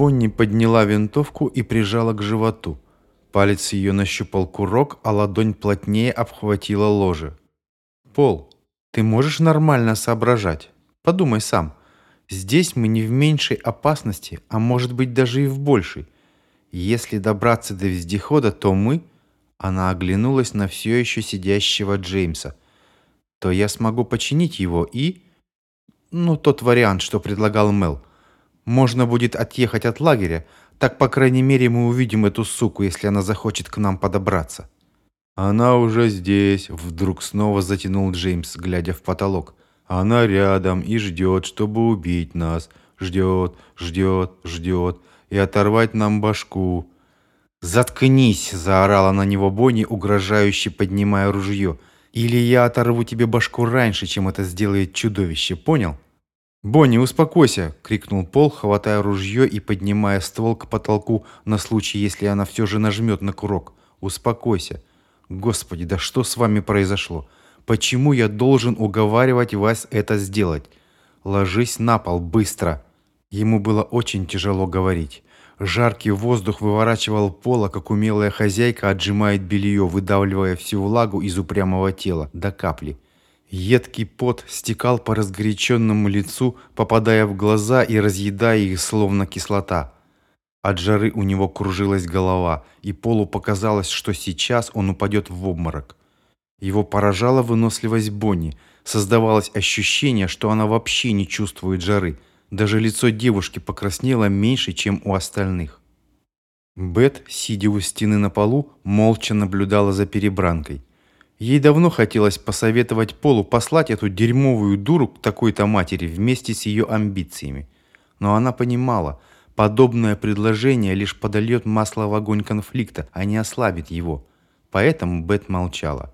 Бонни подняла винтовку и прижала к животу. Палец ее нащупал курок, а ладонь плотнее обхватила ложе. «Пол, ты можешь нормально соображать? Подумай сам. Здесь мы не в меньшей опасности, а может быть даже и в большей. Если добраться до вездехода, то мы...» Она оглянулась на все еще сидящего Джеймса. «То я смогу починить его и...» «Ну, тот вариант, что предлагал Мел. Можно будет отъехать от лагеря, так, по крайней мере, мы увидим эту суку, если она захочет к нам подобраться». «Она уже здесь», — вдруг снова затянул Джеймс, глядя в потолок. «Она рядом и ждет, чтобы убить нас. Ждет, ждет, ждет. И оторвать нам башку». «Заткнись!» – заорала на него Бонни, угрожающе поднимая ружье. «Или я оторву тебе башку раньше, чем это сделает чудовище, понял?» «Бонни, успокойся!» – крикнул Пол, хватая ружье и поднимая ствол к потолку на случай, если она все же нажмет на курок. «Успокойся!» «Господи, да что с вами произошло? Почему я должен уговаривать вас это сделать? Ложись на пол, быстро!» Ему было очень тяжело говорить. Жаркий воздух выворачивал пола, как умелая хозяйка отжимает белье, выдавливая всю влагу из упрямого тела до капли. Едкий пот стекал по разгоряченному лицу, попадая в глаза и разъедая их, словно кислота. От жары у него кружилась голова, и Полу показалось, что сейчас он упадет в обморок. Его поражала выносливость Бонни. Создавалось ощущение, что она вообще не чувствует жары. Даже лицо девушки покраснело меньше, чем у остальных. Бет, сидя у стены на полу, молча наблюдала за перебранкой. Ей давно хотелось посоветовать Полу послать эту дерьмовую дуру к такой-то матери вместе с ее амбициями. Но она понимала, подобное предложение лишь подольет масло в огонь конфликта, а не ослабит его. Поэтому Бет молчала.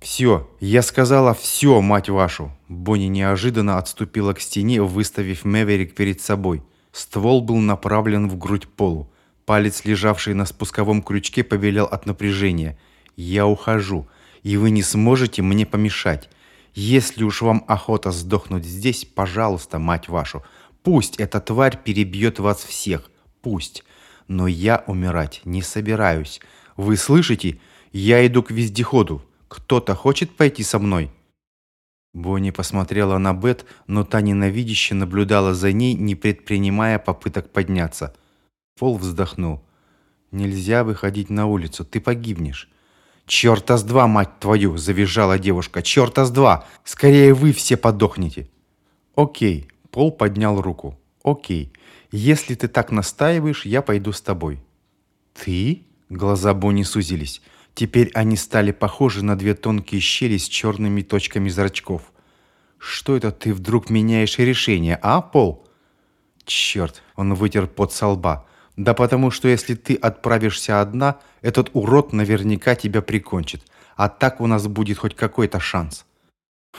«Все, я сказала все, мать вашу!» Бонни неожиданно отступила к стене, выставив Мэверик перед собой. Ствол был направлен в грудь Полу. Палец, лежавший на спусковом крючке, повелел от напряжения. «Я ухожу и вы не сможете мне помешать. Если уж вам охота сдохнуть здесь, пожалуйста, мать вашу, пусть эта тварь перебьет вас всех, пусть. Но я умирать не собираюсь. Вы слышите? Я иду к вездеходу. Кто-то хочет пойти со мной?» Бонни посмотрела на Бет, но та ненавидяще наблюдала за ней, не предпринимая попыток подняться. Пол вздохнул. «Нельзя выходить на улицу, ты погибнешь. «Черта с два, мать твою!» – завизжала девушка. «Черта с два! Скорее вы все подохнете!» «Окей», – Пол поднял руку. «Окей, если ты так настаиваешь, я пойду с тобой». «Ты?» – глаза Бонни сузились. Теперь они стали похожи на две тонкие щели с черными точками зрачков. «Что это ты вдруг меняешь решение, а, Пол?» «Черт!» – он вытер пот со лба. Да потому что если ты отправишься одна, этот урод наверняка тебя прикончит. А так у нас будет хоть какой-то шанс.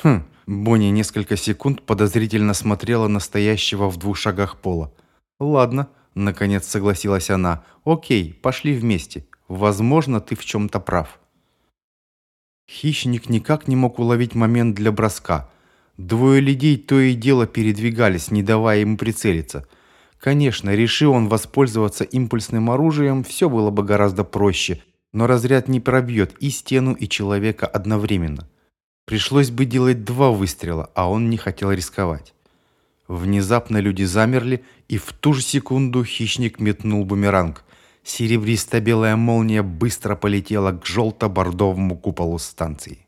Хм, Бонни несколько секунд подозрительно смотрела на стоящего в двух шагах пола. Ладно, наконец согласилась она. Окей, пошли вместе. Возможно, ты в чем-то прав. Хищник никак не мог уловить момент для броска. Двое людей то и дело передвигались, не давая ему прицелиться – Конечно, решил он воспользоваться импульсным оружием, все было бы гораздо проще, но разряд не пробьет и стену, и человека одновременно. Пришлось бы делать два выстрела, а он не хотел рисковать. Внезапно люди замерли, и в ту же секунду хищник метнул бумеранг. Серебристо-белая молния быстро полетела к желто-бордовому куполу станции.